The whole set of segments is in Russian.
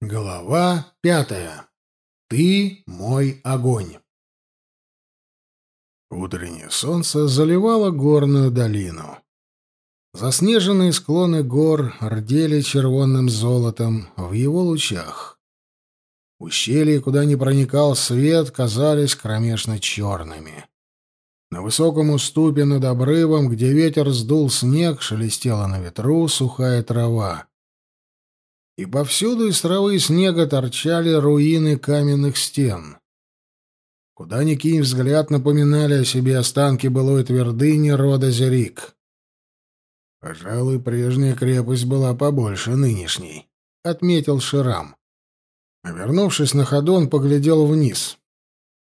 Глава пятая. Ты мой огонь. Утреннее солнце заливало горную долину. Заснеженные склоны гор рдели червонным золотом в его лучах. Ущелья, куда не проникал свет, казались кромешно черными. На высоком уступе над обрывом, где ветер сдул снег, шелестела на ветру сухая трава и повсюду из травы и снега торчали руины каменных стен. Куда ни кинь взгляд, напоминали о себе останки былой твердыни рода Зерик. «Пожалуй, прежняя крепость была побольше нынешней», — отметил Ширам. Вернувшись на ходу, он поглядел вниз.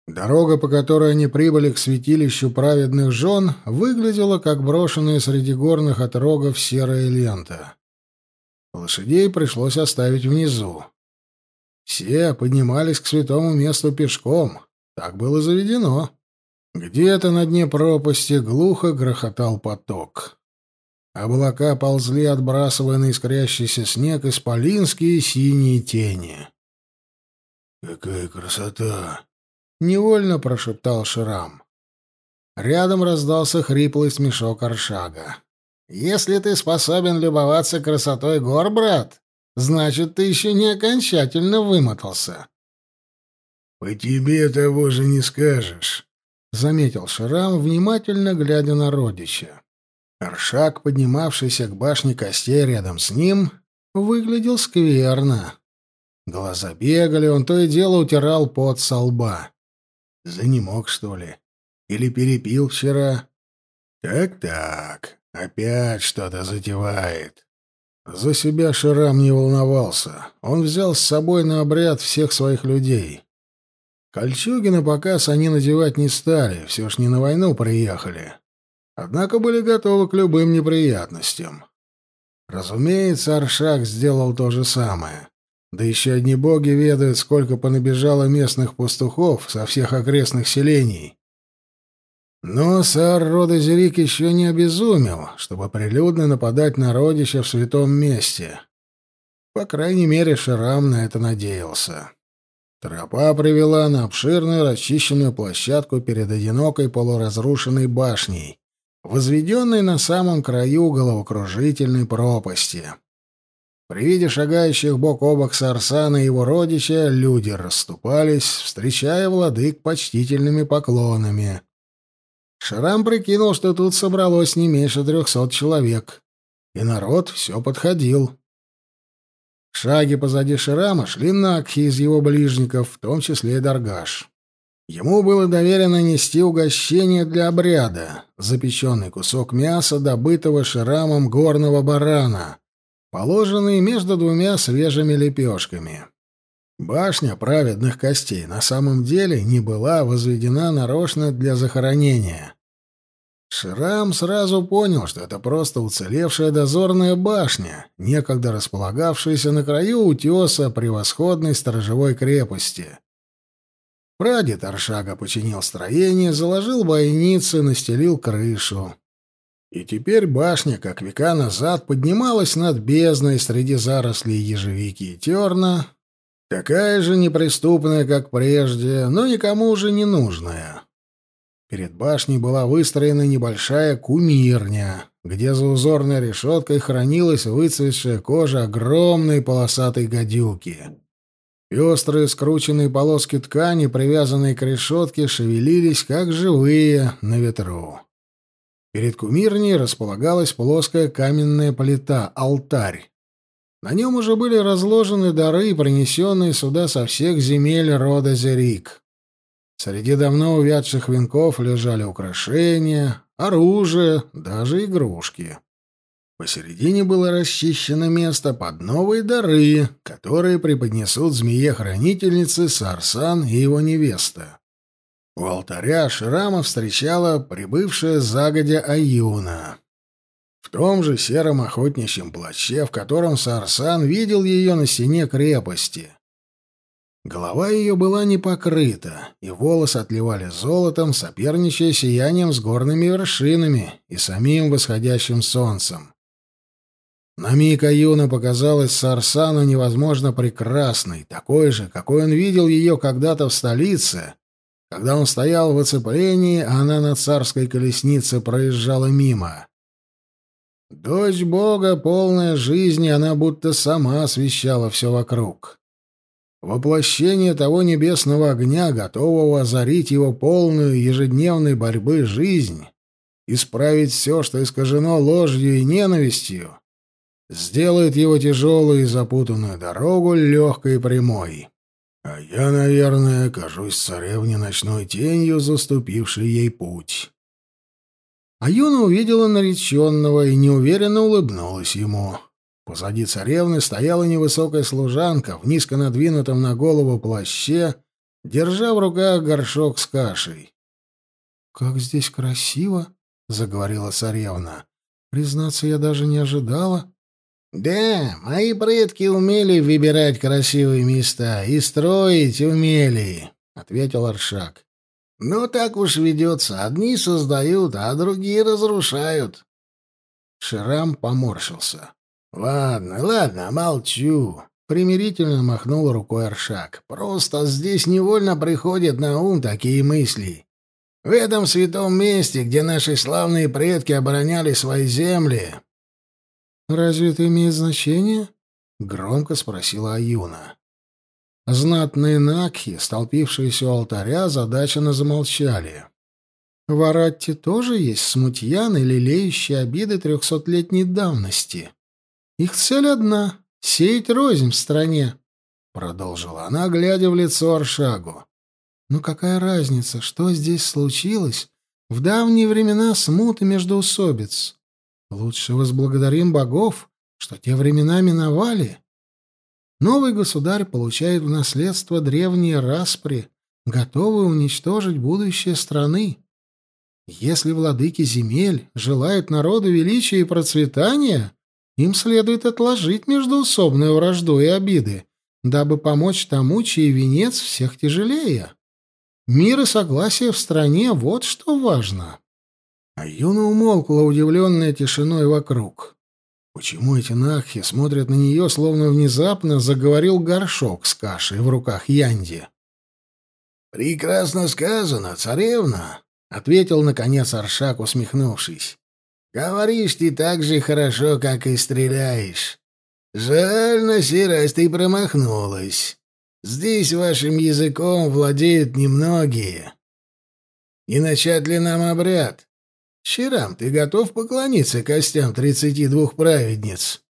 Дорога, по которой они прибыли к святилищу праведных жен, выглядела как брошенная среди горных отрогов серая лента. Лошадей пришлось оставить внизу. Все поднимались к святому месту пешком. Так было заведено. Где-то на дне пропасти глухо грохотал поток. Облака ползли, отбрасывая на искрящийся снег исполинские синие тени. «Какая красота!» — невольно прошептал Шрам. Рядом раздался хриплый смешок Аршага. Если ты способен любоваться красотой гор, брат, значит, ты еще не окончательно вымотался. — По тебе того же не скажешь, — заметил Шрам, внимательно глядя на родича. Аршак, поднимавшийся к башне костей рядом с ним, выглядел скверно. Глаза бегали, он то и дело утирал пот со лба. Занемог, что ли? Или перепил вчера? Так-так, Опять что-то затевает. За себя Ширам не волновался. Он взял с собой на обряд всех своих людей. Кольчуги на показ они надевать не стали, все ж не на войну приехали. Однако были готовы к любым неприятностям. Разумеется, Аршак сделал то же самое. Да еще одни боги ведают, сколько понабежало местных пастухов со всех окрестных селений. Но сэр Родозерик еще не обезумел, чтобы прилюдно нападать на родича в святом месте. По крайней мере, Шрам на это надеялся. Тропа привела на обширную расчищенную площадку перед одинокой полуразрушенной башней, возведенной на самом краю головокружительной пропасти. При виде шагающих бок о бок Сарсана и его родича люди расступались, встречая владык почтительными поклонами — Шрам прикинул, что тут собралось не меньше трехсот человек, и народ все подходил. Шаги позади Шрама шли Накхи из его ближников, в том числе и Даргаш. Ему было доверено нести угощение для обряда, запеченный кусок мяса, добытого Шрамом горного барана, положенный между двумя свежими лепешками. Башня праведных костей на самом деле не была возведена нарочно для захоронения. Шрам сразу понял, что это просто уцелевшая дозорная башня, некогда располагавшаяся на краю утеса превосходной сторожевой крепости. Прадед Аршага починил строение, заложил бойницы, настелил крышу. И теперь башня, как века назад, поднималась над бездной среди зарослей ежевики и терна, Такая же неприступная, как прежде, но никому уже не нужная. Перед башней была выстроена небольшая кумирня, где за узорной решеткой хранилась выцветшая кожа огромной полосатой гадюки. Пестрые скрученные полоски ткани, привязанные к решетке, шевелились, как живые, на ветру. Перед кумирней располагалась плоская каменная плита, алтарь, на нем уже были разложены дары, принесенные сюда со всех земель рода Зерик. Среди давно увядших венков лежали украшения, оружие, даже игрушки. Посередине было расчищено место под новые дары, которые преподнесут змее-хранительнице Сарсан и его невеста. У алтаря Шрама встречала прибывшая загодя Аюна в том же сером охотничьем плаще, в котором Сарсан видел ее на стене крепости. Голова ее была не покрыта, и волосы отливали золотом, соперничая сиянием с горными вершинами и самим восходящим солнцем. На миг Аюна показалась Сарсану невозможно прекрасной, такой же, какой он видел ее когда-то в столице, когда он стоял в оцеплении, а она на царской колеснице проезжала мимо. Дочь Бога, полная жизни, она будто сама освещала все вокруг. Воплощение того небесного огня, готового озарить его полную ежедневной борьбы жизнь, исправить все, что искажено ложью и ненавистью, сделает его тяжелую и запутанную дорогу легкой и прямой. А я, наверное, кажусь царевне ночной тенью, заступившей ей путь. А Юна увидела нареченного и неуверенно улыбнулась ему. Позади царевны стояла невысокая служанка в низко надвинутом на голову плаще, держа в руках горшок с кашей. «Как здесь красиво!» — заговорила царевна. «Признаться, я даже не ожидала». «Да, мои предки умели выбирать красивые места и строить умели», — ответил Аршак. «Ну, так уж ведется. Одни создают, а другие разрушают». Ширам поморщился. «Ладно, ладно, молчу», — примирительно махнул рукой Аршак. «Просто здесь невольно приходят на ум такие мысли. В этом святом месте, где наши славные предки обороняли свои земли, «Разве это имеет значение?» — громко спросила Аюна. Знатные накхи, столпившиеся у алтаря, задаченно замолчали. В Аратте тоже есть смутьяны, лелеющие обиды трехсотлетней давности. Их цель одна — сеять рознь в стране, — продолжила она, глядя в лицо Аршагу. «Ну какая разница, что здесь случилось в давние времена смуты междоусобиц? Лучше возблагодарим богов, что те времена миновали. Новый государь получает в наследство древние распри, готовые уничтожить будущее страны. Если владыки земель желают народу величия и процветания, им следует отложить междоусобную вражду и обиды, дабы помочь тому, чей венец всех тяжелее. Мир и согласие в стране — вот что важно. А Юна умолкла, удивленная тишиной вокруг. Почему эти нахи смотрят на нее, словно внезапно заговорил горшок с кашей в руках Янди? «Прекрасно сказано, царевна», — ответил, наконец, Аршак, усмехнувшись. «Говоришь ты так же хорошо, как и стреляешь. Жаль, на сей раз ты промахнулась. Здесь вашим языком владеют немногие. Не начать ли нам обряд?» Щирам, ты готов поклониться костям тридцати двух праведниц?»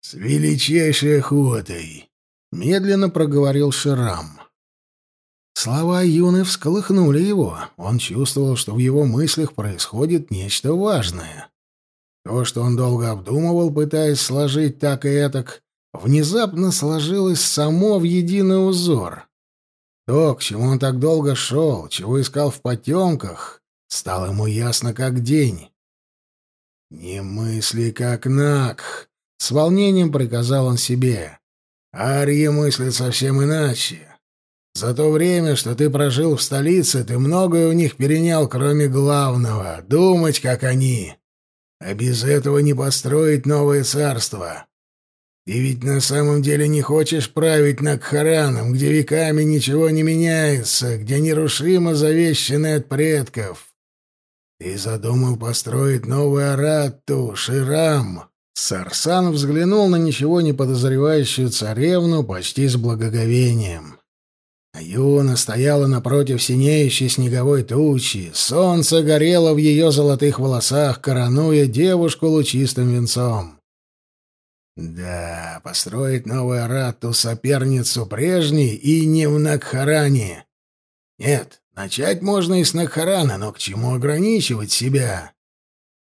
«С величайшей охотой!» — медленно проговорил Ширам. Слова Юны всколыхнули его. Он чувствовал, что в его мыслях происходит нечто важное. То, что он долго обдумывал, пытаясь сложить так и этак, внезапно сложилось само в единый узор. То, к чему он так долго шел, чего искал в потемках, Стало ему ясно как день. «Не мысли как Накх!» — с волнением приказал он себе. «Арьи мыслят совсем иначе. За то время, что ты прожил в столице, ты многое у них перенял, кроме главного — думать, как они. А без этого не построить новое царство. Ты ведь на самом деле не хочешь править Накхараном, где веками ничего не меняется, где нерушимо завещаны от предков. Ты задумал построить новую Аратту, Ширам. Сарсан взглянул на ничего не подозревающую царевну почти с благоговением. Юна стояла напротив синеющей снеговой тучи, солнце горело в ее золотых волосах, коронуя девушку лучистым венцом. Да, построить новую Аратту соперницу прежней и не в Накхаране. Нет, Начать можно и с Накхарана, но к чему ограничивать себя?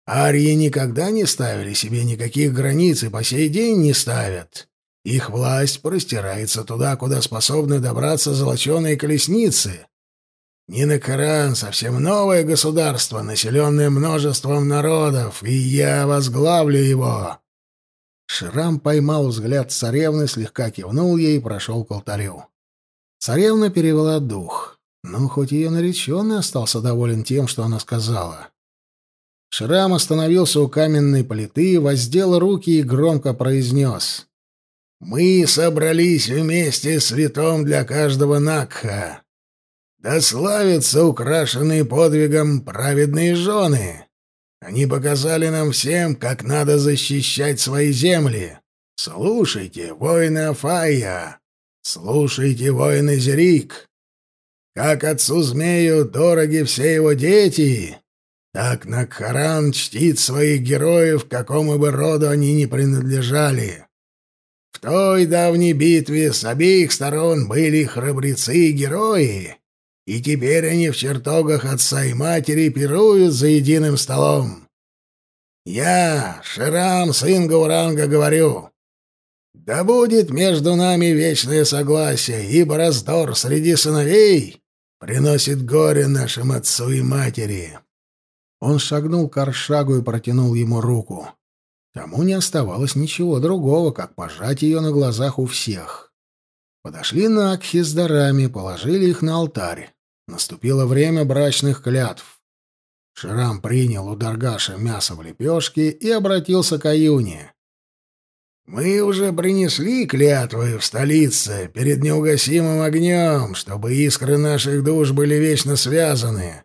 Арии никогда не ставили себе никаких границ и по сей день не ставят. Их власть простирается туда, куда способны добраться золоченые колесницы. Нинакаран — совсем новое государство, населенное множеством народов, и я возглавлю его. Шрам поймал взгляд царевны, слегка кивнул ей и прошел к алтарю. Царевна перевела дух. Ну, хоть ее нареченный остался доволен тем, что она сказала. Шрам остановился у каменной плиты, воздел руки и громко произнес. «Мы собрались вместе святом для каждого Накха. Да славятся украшенные подвигом праведные жены. Они показали нам всем, как надо защищать свои земли. Слушайте, воины Афая, слушайте, воины Зерик. Как отцу змею дороги все его дети, так Накхаран чтит своих героев, какому бы роду они ни принадлежали. В той давней битве с обеих сторон были храбрецы и герои, и теперь они в чертогах отца и матери пируют за единым столом. Я, Ширам, сын Гауранга, говорю, да будет между нами вечное согласие, ибо раздор среди сыновей приносит горе нашим отцу и матери. Он шагнул к Аршагу и протянул ему руку. Тому не оставалось ничего другого, как пожать ее на глазах у всех. Подошли Накхи с дарами, положили их на алтарь. Наступило время брачных клятв. Шрам принял у Даргаша мясо в лепешке и обратился к Аюне. «Мы уже принесли клятвы в столице перед неугасимым огнем, чтобы искры наших душ были вечно связаны.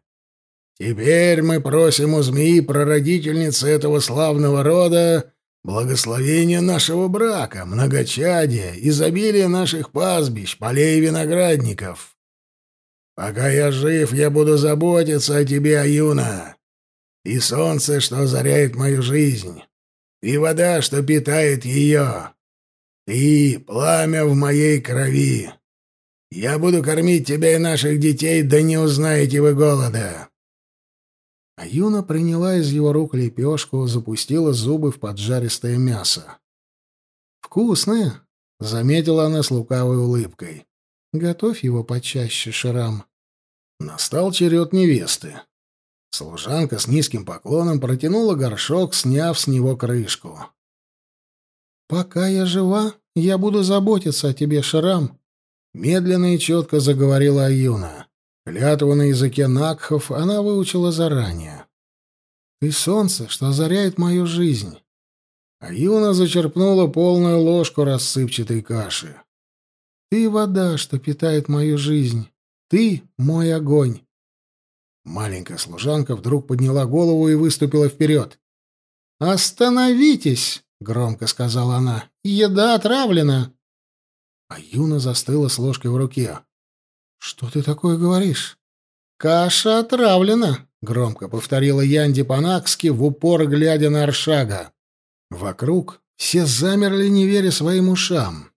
Теперь мы просим у змеи прародительницы этого славного рода благословения нашего брака, многочадия, изобилия наших пастбищ, полей и виноградников. Пока я жив, я буду заботиться о тебе, Аюна. И солнце, что озаряет мою жизнь, и вода, что питает ее. Ты — пламя в моей крови. Я буду кормить тебя и наших детей, да не узнаете вы голода. А Юна приняла из его рук лепешку, запустила зубы в поджаристое мясо. «Вкусное!» — заметила она с лукавой улыбкой. «Готовь его почаще, Шрам». Настал черед невесты. Служанка с низким поклоном протянула горшок, сняв с него крышку. «Пока я жива, я буду заботиться о тебе, Шрам», — медленно и четко заговорила Аюна. Клятву на языке Накхов она выучила заранее. «Ты солнце, что озаряет мою жизнь». А Юна зачерпнула полную ложку рассыпчатой каши. «Ты вода, что питает мою жизнь. Ты — мой огонь». Маленькая служанка вдруг подняла голову и выступила вперед. «Остановитесь!» — громко сказала она. «Еда отравлена!» А Юна застыла с ложкой в руке. «Что ты такое говоришь?» «Каша отравлена», — громко повторила Янди Панакски, в упор глядя на Аршага. Вокруг все замерли, не веря своим ушам.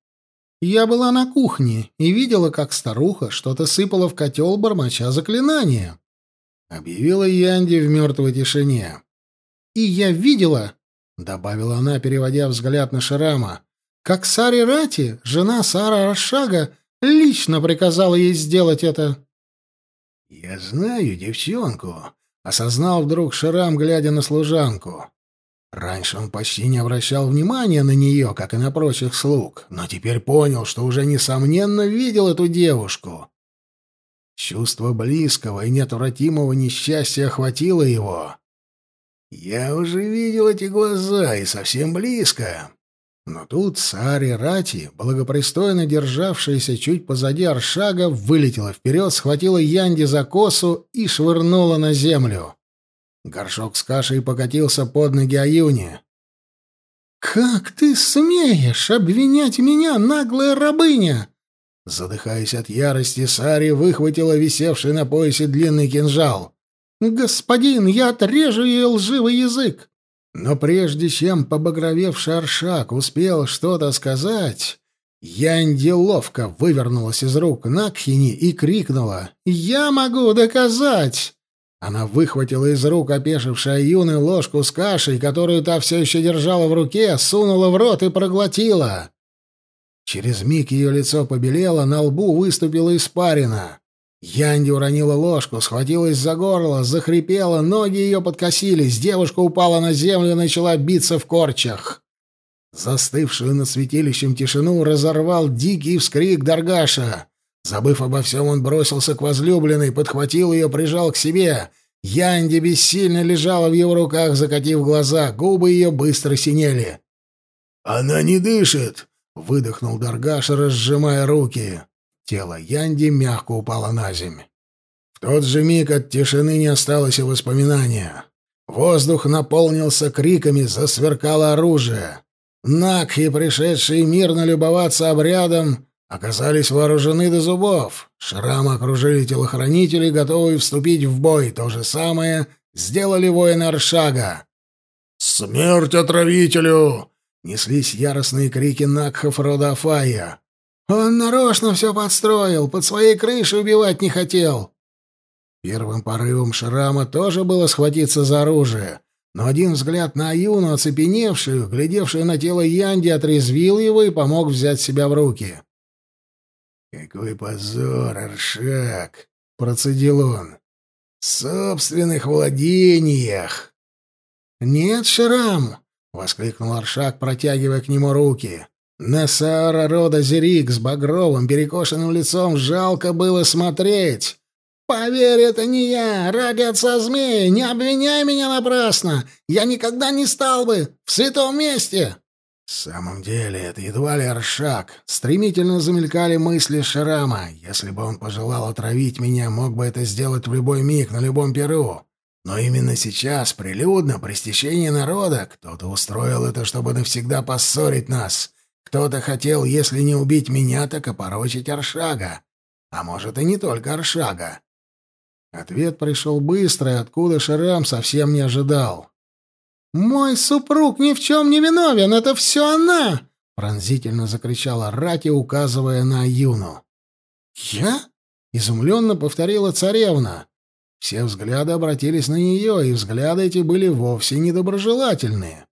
Я была на кухне и видела, как старуха что-то сыпала в котел, бормоча заклинания. Объявила Янди в мертвой тишине. «И я видела», — добавила она, переводя взгляд на Шарама, «как Сари Рати, жена Сара Рашага, Лично приказал ей сделать это. «Я знаю девчонку», — осознал вдруг Шрам, глядя на служанку. Раньше он почти не обращал внимания на нее, как и на прочих слуг, но теперь понял, что уже несомненно видел эту девушку. Чувство близкого и неотвратимого несчастья охватило его. «Я уже видел эти глаза, и совсем близко. Но тут Сари Рати, благопристойно державшаяся чуть позади Аршага, вылетела вперед, схватила Янди за косу и швырнула на землю. Горшок с кашей покатился под ноги Аюни. «Как ты смеешь обвинять меня, наглая рабыня?» Задыхаясь от ярости, Сари выхватила висевший на поясе длинный кинжал. «Господин, я отрежу ей лживый язык!» Но прежде чем побагровевший Аршак успел что-то сказать, Янди ловко вывернулась из рук Накхини и крикнула «Я могу доказать!» Она выхватила из рук опешившей юной ложку с кашей, которую та все еще держала в руке, сунула в рот и проглотила. Через миг ее лицо побелело, на лбу выступила испарина. Янди уронила ложку, схватилась за горло, захрипела, ноги ее подкосились, девушка упала на землю и начала биться в корчах. Застывшую над святилищем тишину разорвал дикий вскрик Даргаша. Забыв обо всем, он бросился к возлюбленной, подхватил ее, прижал к себе. Янди бессильно лежала в его руках, закатив глаза, губы ее быстро синели. «Она не дышит!» — выдохнул Даргаш, разжимая руки. Тело Янди мягко упало на земь. В тот же миг от тишины не осталось и воспоминания. Воздух наполнился криками, засверкало оружие. Накхи, пришедшие мирно любоваться обрядом, оказались вооружены до зубов. Шрамы окружили телохранители, готовые вступить в бой. То же самое сделали воины Аршага. «Смерть отравителю!» — неслись яростные крики Накхов рода Афая. «Он нарочно все подстроил, под своей крышей убивать не хотел!» Первым порывом Шрама тоже было схватиться за оружие, но один взгляд на Аюну, оцепеневшую, глядевшую на тело Янди, отрезвил его и помог взять себя в руки. «Какой позор, Аршак!» — процедил он. «В собственных владениях!» «Нет, Шрам!» — воскликнул Аршак, протягивая к нему руки. На Саара рода Зерик с багровым перекошенным лицом жалко было смотреть. «Поверь, это не я! Ради отца змея! Не обвиняй меня напрасно! Я никогда не стал бы в святом месте!» В самом деле, это едва ли Аршак. Стремительно замелькали мысли Шрама. Если бы он пожелал отравить меня, мог бы это сделать в любой миг, на любом перу. Но именно сейчас, прилюдно, при стечении народа, кто-то устроил это, чтобы навсегда поссорить нас. Кто-то хотел, если не убить меня, так и порочить Аршага. А может, и не только Аршага. Ответ пришел быстро, откуда Шарам совсем не ожидал. «Мой супруг ни в чем не виновен, это все она!» — пронзительно закричала Рати, указывая на Юну. «Я?» — изумленно повторила царевна. Все взгляды обратились на нее, и взгляды эти были вовсе недоброжелательные.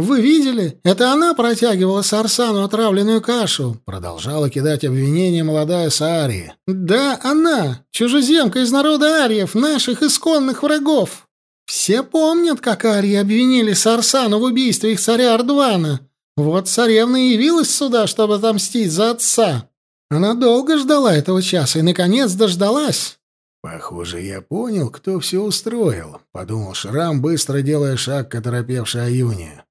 «Вы видели? Это она протягивала Сарсану отравленную кашу!» Продолжала кидать обвинения молодая Саари. «Да, она! Чужеземка из народа ариев, наших исконных врагов! Все помнят, как арии обвинили Сарсану в убийстве их царя Ардвана. Вот царевна и явилась сюда, чтобы отомстить за отца. Она долго ждала этого часа и, наконец, дождалась». «Похоже, я понял, кто все устроил», — подумал Шрам, быстро делая шаг к оторопевшей Аюне.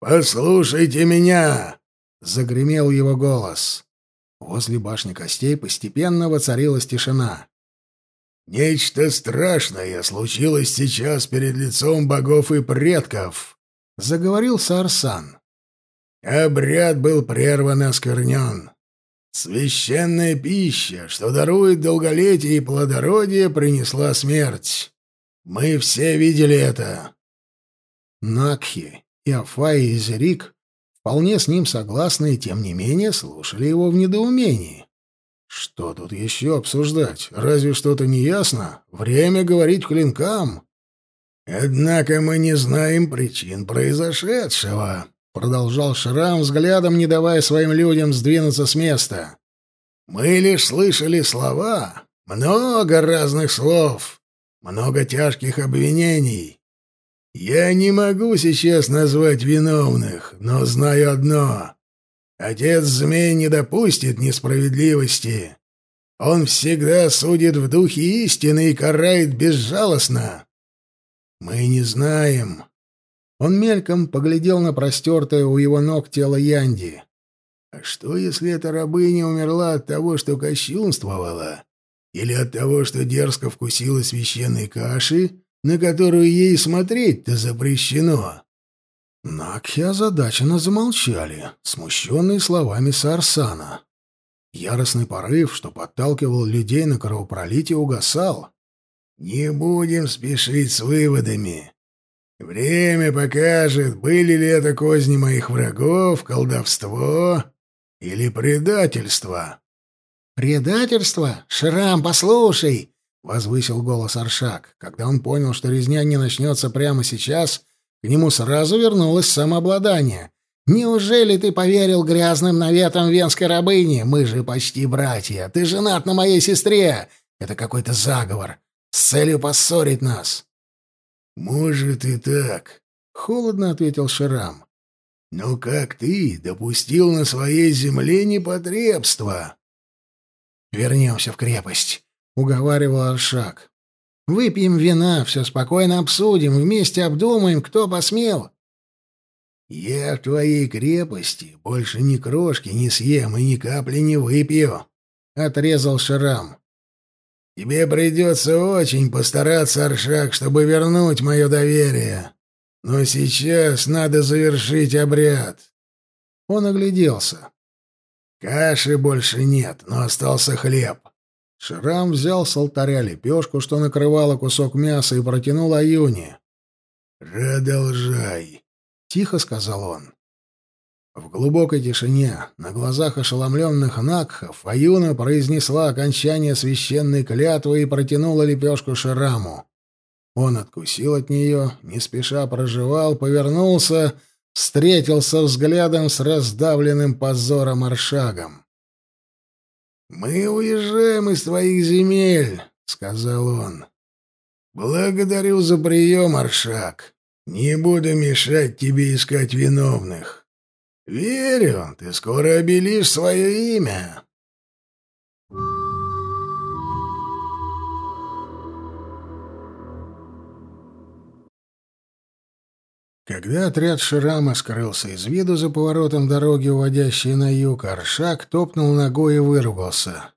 «Послушайте меня!» — загремел его голос. Возле башни костей постепенно воцарилась тишина. «Нечто страшное случилось сейчас перед лицом богов и предков», — заговорил Сарсан. «Обряд был прерван и осквернен. Священная пища, что дарует долголетие и плодородие, принесла смерть. Мы все видели это». Накхи, и Афай и Зерик, вполне с ним согласны и тем не менее слушали его в недоумении. Что тут еще обсуждать? Разве что-то не ясно? Время говорить клинкам. Однако мы не знаем причин произошедшего, продолжал Шрам взглядом, не давая своим людям сдвинуться с места. Мы лишь слышали слова, много разных слов, много тяжких обвинений. Я не могу сейчас назвать виновных, но знаю одно. Отец змей не допустит несправедливости. Он всегда судит в духе истины и карает безжалостно. Мы не знаем. Он мельком поглядел на простертое у его ног тело Янди. А что, если эта рабыня умерла от того, что кощунствовала? Или от того, что дерзко вкусила священной каши на которую ей смотреть-то запрещено. Накхи озадаченно замолчали, смущенные словами Сарсана. Яростный порыв, что подталкивал людей на кровопролитие, угасал. «Не будем спешить с выводами. Время покажет, были ли это козни моих врагов, колдовство или предательство». «Предательство? Шрам, послушай!» — возвысил голос Аршак. Когда он понял, что резня не начнется прямо сейчас, к нему сразу вернулось самообладание. «Неужели ты поверил грязным наветам венской рабыни? Мы же почти братья. Ты женат на моей сестре. Это какой-то заговор с целью поссорить нас». «Может и так», — холодно ответил Шрам. «Но как ты допустил на своей земле непотребство?» «Вернемся в крепость», уговаривал Аршак. Выпьем вина, все спокойно обсудим, вместе обдумаем, кто посмел. Я в твоей крепости больше ни крошки не съем и ни капли не выпью, — отрезал Шрам. Тебе придется очень постараться, Аршак, чтобы вернуть мое доверие. Но сейчас надо завершить обряд. Он огляделся. Каши больше нет, но остался хлеб. Шрам взял с алтаря лепешку, что накрывала кусок мяса, и протянул Аюне. «Продолжай», — тихо сказал он. В глубокой тишине, на глазах ошеломленных Накхов, Аюна произнесла окончание священной клятвы и протянула лепешку Шраму. Он откусил от нее, не спеша проживал, повернулся, встретился взглядом с раздавленным позором Аршагом. «Мы уезжаем из твоих земель», — сказал он. «Благодарю за прием, Аршак. Не буду мешать тебе искать виновных. Верю, ты скоро обелишь свое имя». Когда отряд Ширама скрылся из виду за поворотом дороги, уводящей на юг, Аршак топнул ногой и выругался.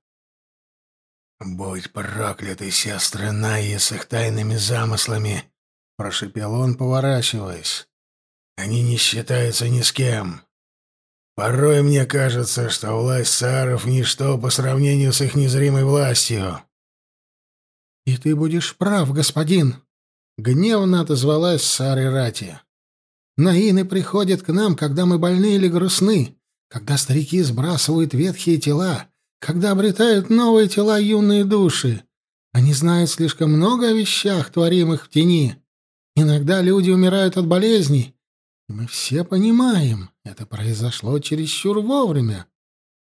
«Будь прокляты, сестры Найи с их тайными замыслами!» — прошепел он, поворачиваясь. «Они не считаются ни с кем. Порой мне кажется, что власть саров — ничто по сравнению с их незримой властью». «И ты будешь прав, господин!» — гневно отозвалась Сари Рати. Наины приходят к нам, когда мы больны или грустны, когда старики сбрасывают ветхие тела, когда обретают новые тела юные души. Они знают слишком много о вещах, творимых в тени. Иногда люди умирают от болезней, и мы все понимаем, это произошло чересчур вовремя.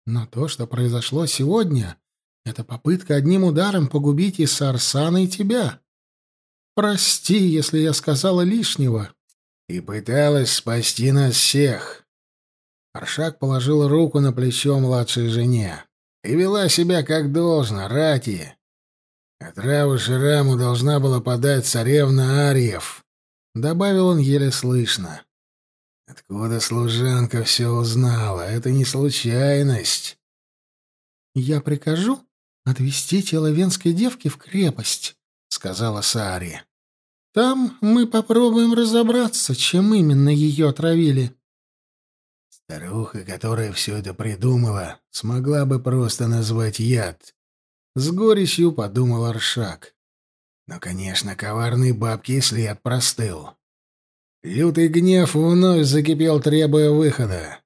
Но то, что произошло сегодня, это попытка одним ударом погубить и Сарсана, и тебя. Прости, если я сказала лишнего и пыталась спасти нас всех. Аршак положил руку на плечо младшей жене и вела себя как должно, рати. Отраву Шираму должна была подать царевна Арьев, — добавил он еле слышно. Откуда служанка все узнала? Это не случайность. «Я прикажу отвезти тело венской девки в крепость», — сказала Сари. Там мы попробуем разобраться, чем именно ее отравили. Старуха, которая все это придумала, смогла бы просто назвать яд. С горечью подумал Аршак. Но, конечно, коварный бабки и след простыл. Лютый гнев вновь закипел, требуя выхода.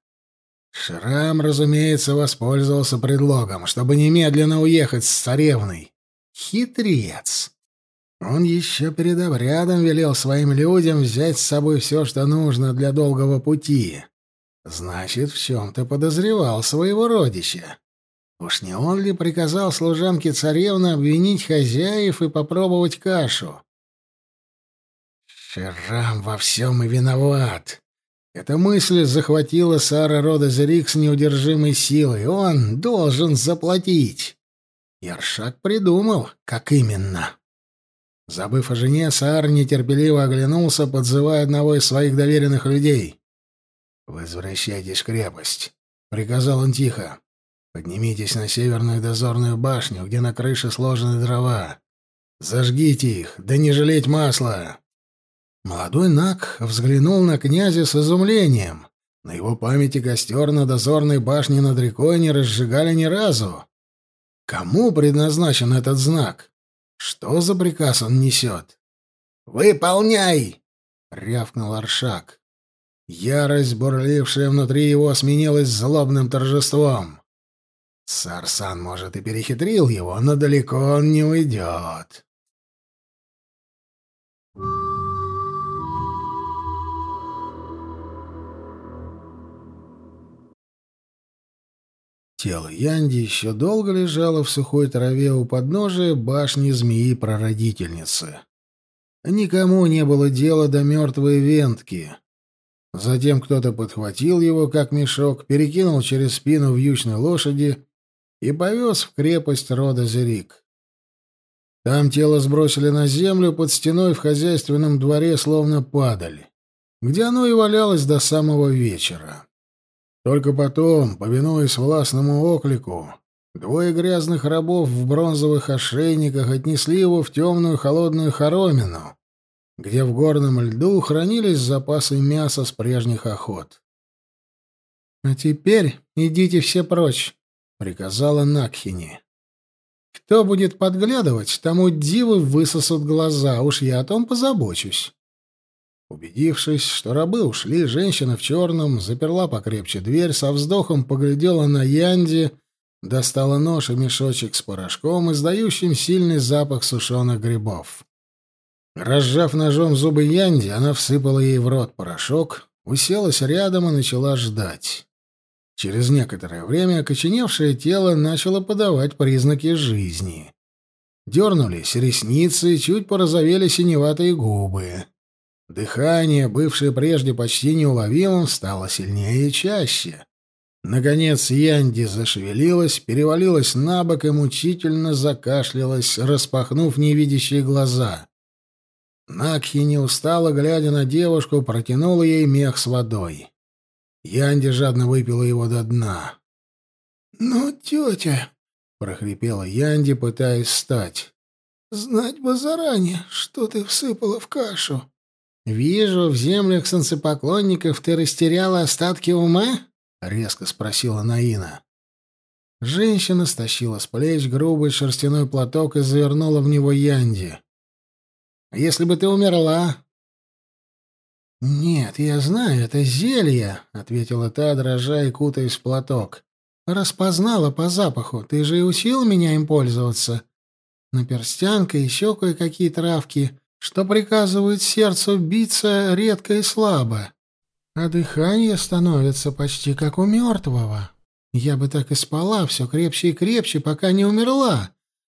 Шрам, разумеется, воспользовался предлогом, чтобы немедленно уехать с царевной. Хитрец. Он еще перед обрядом велел своим людям взять с собой все, что нужно для долгого пути. Значит, в чем-то подозревал своего родича. Уж не он ли приказал служанке царевны обвинить хозяев и попробовать кашу? Шерам во всем и виноват. Эта мысль захватила Сара рода с неудержимой силой. Он должен заплатить. Яршак придумал, как именно. Забыв о жене, Саар нетерпеливо оглянулся, подзывая одного из своих доверенных людей. «Возвращайтесь в крепость», — приказал он тихо. «Поднимитесь на северную дозорную башню, где на крыше сложены дрова. Зажгите их, да не жалеть масла!» Молодой Нак взглянул на князя с изумлением. На его памяти костер на дозорной башне над рекой не разжигали ни разу. Кому предназначен этот знак? Что за приказ он несет? «Выполняй!» — рявкнул Аршак. Ярость, бурлившая внутри его, сменилась злобным торжеством. Сарсан, может, и перехитрил его, но далеко он не уйдет. Тело Янди еще долго лежало в сухой траве у подножия башни змеи-прародительницы. Никому не было дела до мертвой вентки. Затем кто-то подхватил его, как мешок, перекинул через спину вьючной лошади и повез в крепость рода Зерик. Там тело сбросили на землю под стеной в хозяйственном дворе, словно падаль, где оно и валялось до самого вечера. Только потом, повинуясь властному оклику, двое грязных рабов в бронзовых ошейниках отнесли его в темную холодную хоромину, где в горном льду хранились запасы мяса с прежних охот. «А теперь идите все прочь», — приказала Накхини. «Кто будет подглядывать, тому дивы высосут глаза, уж я о том позабочусь». Убедившись, что рабы ушли, женщина в черном заперла покрепче дверь, со вздохом поглядела на Янди, достала нож и мешочек с порошком, издающим сильный запах сушеных грибов. Разжав ножом зубы Янди, она всыпала ей в рот порошок, уселась рядом и начала ждать. Через некоторое время окоченевшее тело начало подавать признаки жизни. Дернулись ресницы, чуть порозовели синеватые губы. Дыхание, бывшее прежде почти неуловимым, стало сильнее и чаще. Наконец Янди зашевелилась, перевалилась на бок и мучительно закашлялась, распахнув невидящие глаза. Накхи, не устала, глядя на девушку, протянула ей мех с водой. Янди жадно выпила его до дна. «Ну, тетя!» — прохрипела Янди, пытаясь встать. «Знать бы заранее, что ты всыпала в кашу». «Вижу, в землях солнцепоклонников ты растеряла остатки ума?» — резко спросила Наина. Женщина стащила с плеч грубый шерстяной платок и завернула в него Янди. «А «Если бы ты умерла...» «Нет, я знаю, это зелье», — ответила та, дрожа и кутаясь в платок. «Распознала по запаху. Ты же и учил меня им пользоваться. Наперстянка, еще кое-какие травки что приказывает сердцу биться редко и слабо, а дыхание становится почти как у мертвого. Я бы так и спала все крепче и крепче, пока не умерла,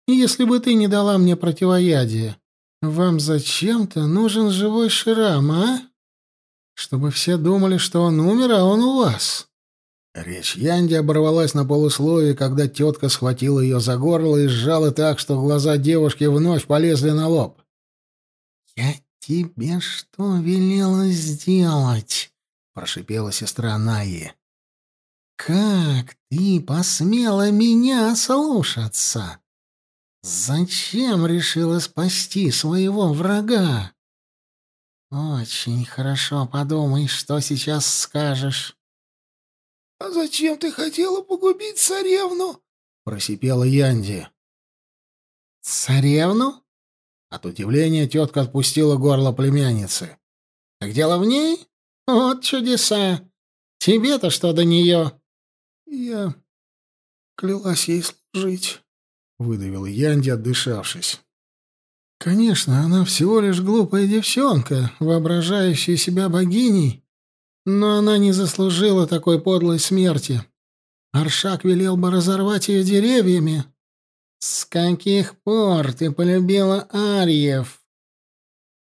если бы ты не дала мне противоядие. Вам зачем-то нужен живой шрам, а? Чтобы все думали, что он умер, а он у вас». Речь Янди оборвалась на полусловие, когда тетка схватила ее за горло и сжала так, что глаза девушки вновь полезли на лоб. «Я тебе что велела сделать?» — прошипела сестра Наи. «Как ты посмела меня слушаться? Зачем решила спасти своего врага? Очень хорошо подумай, что сейчас скажешь». «А зачем ты хотела погубить царевну?» — просипела Янди. «Царевну?» От удивления тетка отпустила горло племянницы. «Так дело в ней? Вот чудеса! Тебе-то что до нее?» «Я клялась ей служить», — выдавил Янди, отдышавшись. «Конечно, она всего лишь глупая девчонка, воображающая себя богиней, но она не заслужила такой подлой смерти. Аршак велел бы разорвать ее деревьями, «С каких пор ты полюбила Арьев?»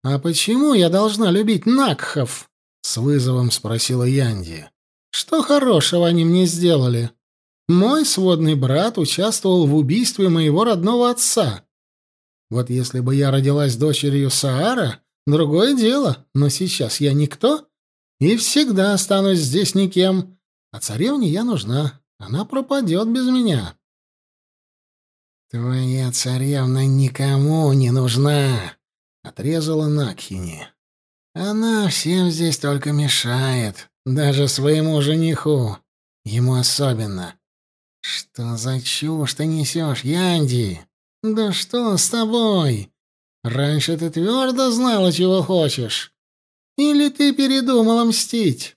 «А почему я должна любить Накхов?» — с вызовом спросила Янди. «Что хорошего они мне сделали? Мой сводный брат участвовал в убийстве моего родного отца. Вот если бы я родилась дочерью Саара, другое дело, но сейчас я никто и всегда останусь здесь никем, а царевне я нужна, она пропадет без меня». «Твоя царевна никому не нужна», — отрезала Накхини. «Она всем здесь только мешает, даже своему жениху, ему особенно. Что за чушь ты несешь, Янди? Да что с тобой? Раньше ты твердо знала, чего хочешь. Или ты передумала мстить?»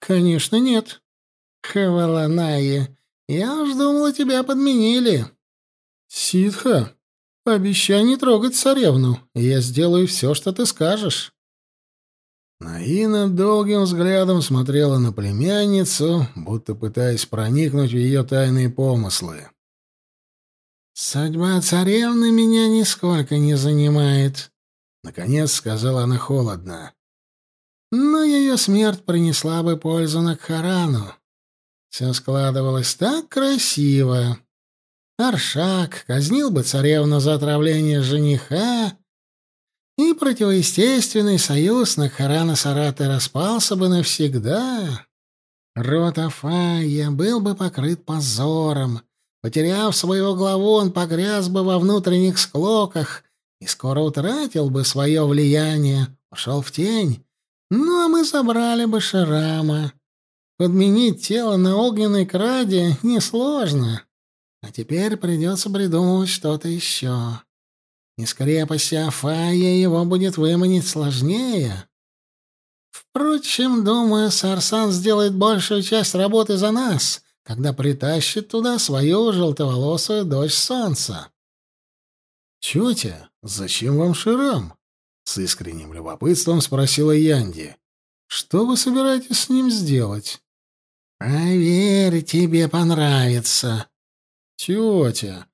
«Конечно, нет». «Хаваланаи, я уж думала, тебя подменили». «Ситха, пообещай не трогать царевну, я сделаю все, что ты скажешь». Наина долгим взглядом смотрела на племянницу, будто пытаясь проникнуть в ее тайные помыслы. «Судьба царевны меня нисколько не занимает», — наконец сказала она холодно. «Но ее смерть принесла бы пользу Накхарану. Все складывалось так красиво. Аршак казнил бы царевну за отравление жениха, и противоестественный союз Накхарана Сараты распался бы навсегда. Род Афая был бы покрыт позором. Потеряв своего главу, он погряз бы во внутренних склоках и скоро утратил бы свое влияние, ушел в тень. Ну, а мы забрали бы Шарама. Подменить тело на огненной краде несложно. А теперь придется придумывать что-то еще. Из крепости Афая его будет выманить сложнее. Впрочем, думаю, Сарсан сделает большую часть работы за нас, когда притащит туда свою желтоволосую дочь солнца. «Тетя, зачем вам Ширам?» — с искренним любопытством спросила Янди. «Что вы собираетесь с ним сделать?» «Поверь, тебе понравится». «Тетя...»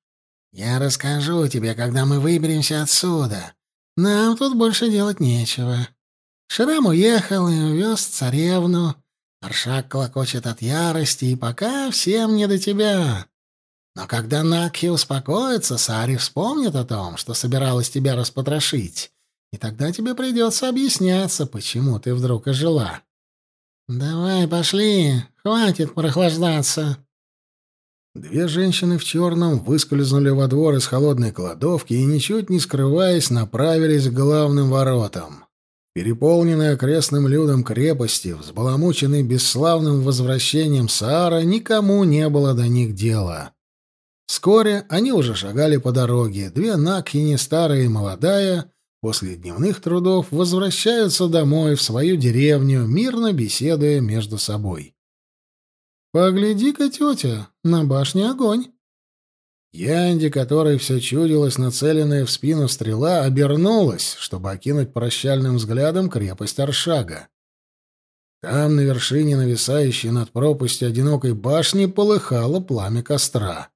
«Я расскажу тебе, когда мы выберемся отсюда. Нам тут больше делать нечего. Шрам уехал и увез царевну. Аршак клокочет от ярости, и пока всем не до тебя. Но когда Накхи успокоится, Сари вспомнит о том, что собиралась тебя распотрошить, и тогда тебе придется объясняться, почему ты вдруг ожила. Давай, пошли, хватит прохлаждаться. Две женщины в черном выскользнули во двор из холодной кладовки и, ничуть не скрываясь, направились к главным воротам. Переполненной окрестным людом крепости, взбаламученной бесславным возвращением Саара, никому не было до них дела. Вскоре они уже шагали по дороге. Две Накхини, старая и молодая, после дневных трудов возвращаются домой в свою деревню, мирно беседуя между собой. «Погляди-ка, тетя, на башне огонь!» Янди, которой все чудилось нацеленная в спину стрела, обернулась, чтобы окинуть прощальным взглядом крепость Аршага. Там, на вершине нависающей над пропастью одинокой башни, полыхало пламя костра.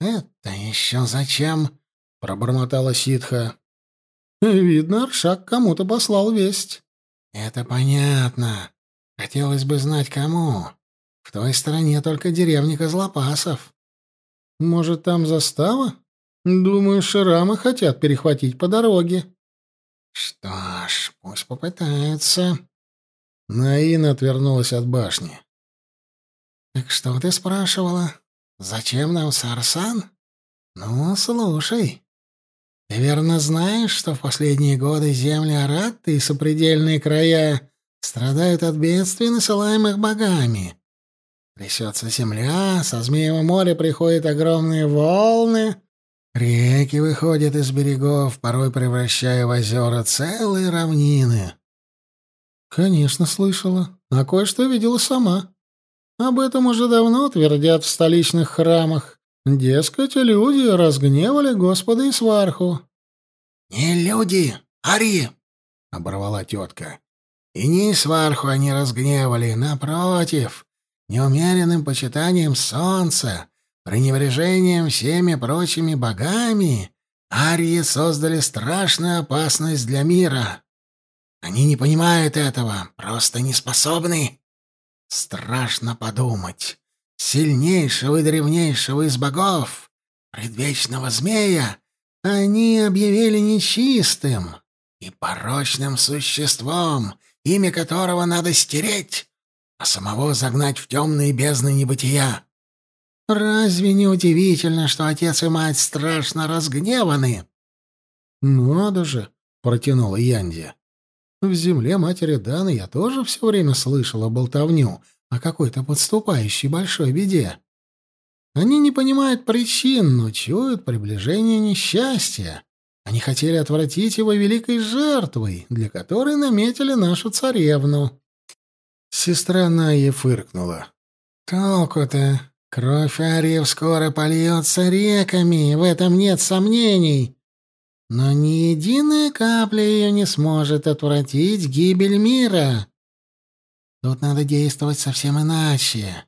«Это еще зачем?» — пробормотала ситха. «Видно, Аршак кому-то послал весть». «Это понятно. Хотелось бы знать, кому. В той стороне только деревни Козлопасов». «Может, там застава? Думаю, шрамы хотят перехватить по дороге». «Что ж, пусть попытаются». Наина отвернулась от башни. «Так что ты спрашивала?» Зачем нам Сарсан? Ну, слушай. Ты верно знаешь, что в последние годы земли Аратты и сопредельные края страдают от бедствий, насылаемых богами. Трясется земля, со Змеевого моря приходят огромные волны, реки выходят из берегов, порой превращая в озера целые равнины. Конечно, слышала, а кое-что видела сама. Об этом уже давно твердят в столичных храмах. Дескать, люди разгневали Господа и сварху. «Не люди, ари!» — оборвала тетка. «И не сварху они разгневали, напротив, неумеренным почитанием солнца, пренебрежением всеми прочими богами, арии создали страшную опасность для мира. Они не понимают этого, просто не способны. Страшно подумать. Сильнейшего и древнейшего из богов, предвечного змея, они объявили нечистым и порочным существом, имя которого надо стереть, а самого загнать в темные бездны небытия. Разве не удивительно, что отец и мать страшно разгневаны? — Надо же! — протянула Янди. В земле матери Даны я тоже все время слышала болтовню о какой-то подступающей большой беде. Они не понимают причин, но чуют приближение несчастья. Они хотели отвратить его великой жертвой, для которой наметили нашу царевну. Сестра Найя фыркнула. «Толку-то? Кровь Ариев скоро польется реками, в этом нет сомнений. Но ни единая капля ее не сможет отвратить гибель мира. Тут надо действовать совсем иначе.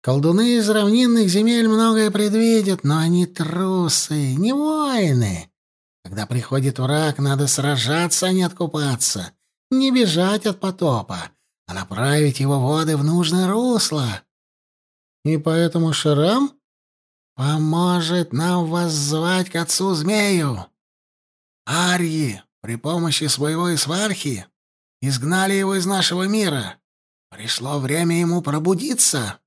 Колдуны из равнинных земель многое предвидят, но они трусы, не воины. Когда приходит враг, надо сражаться, а не откупаться, не бежать от потопа, а направить его воды в нужное русло. И поэтому Шрам поможет нам воззвать к отцу змею. Арьи при помощи своего Исвархи изгнали его из нашего мира. Пришло время ему пробудиться.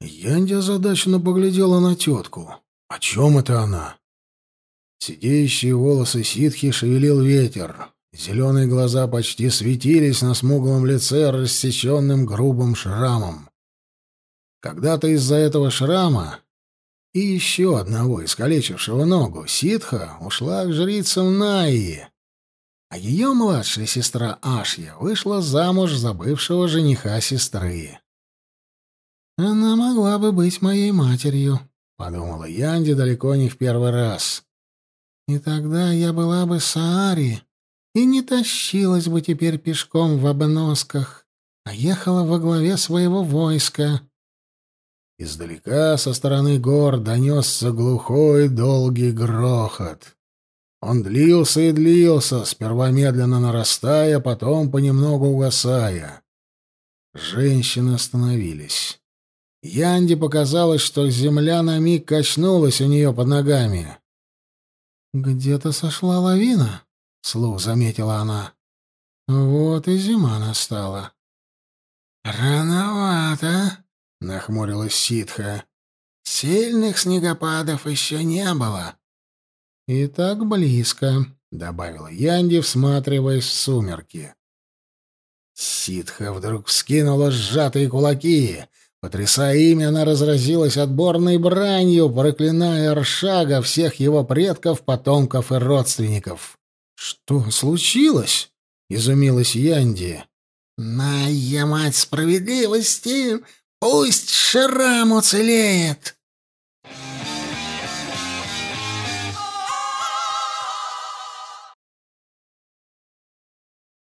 Янди озадаченно поглядела на тетку. О чем это она? Сидеющие волосы ситхи шевелил ветер. Зеленые глаза почти светились на смуглом лице, рассеченным грубым шрамом. Когда-то из-за этого шрама и еще одного, искалечившего ногу, ситха ушла к жрицам Наи, а ее младшая сестра Ашья вышла замуж за бывшего жениха сестры. «Она могла бы быть моей матерью», — подумала Янди далеко не в первый раз. «И тогда я была бы Саари и не тащилась бы теперь пешком в обносках, а ехала во главе своего войска». Издалека, со стороны гор, донесся глухой долгий грохот. Он длился и длился, сперва медленно нарастая, потом понемногу угасая. Женщины остановились. Янде показалось, что земля на миг качнулась у нее под ногами. «Где-то сошла лавина», — вслух заметила она. «Вот и зима настала». «Рановато», — нахмурилась ситха. «Сильных снегопадов еще не было». «И так близко», — добавила Янди, всматриваясь в сумерки. Ситха вдруг вскинула сжатые кулаки. Потрясая ими, она разразилась отборной бранью, проклиная Аршага, всех его предков, потомков и родственников. «Что случилось?» — изумилась Янди. «Моя мать справедливости! Пусть Шрам уцелеет!»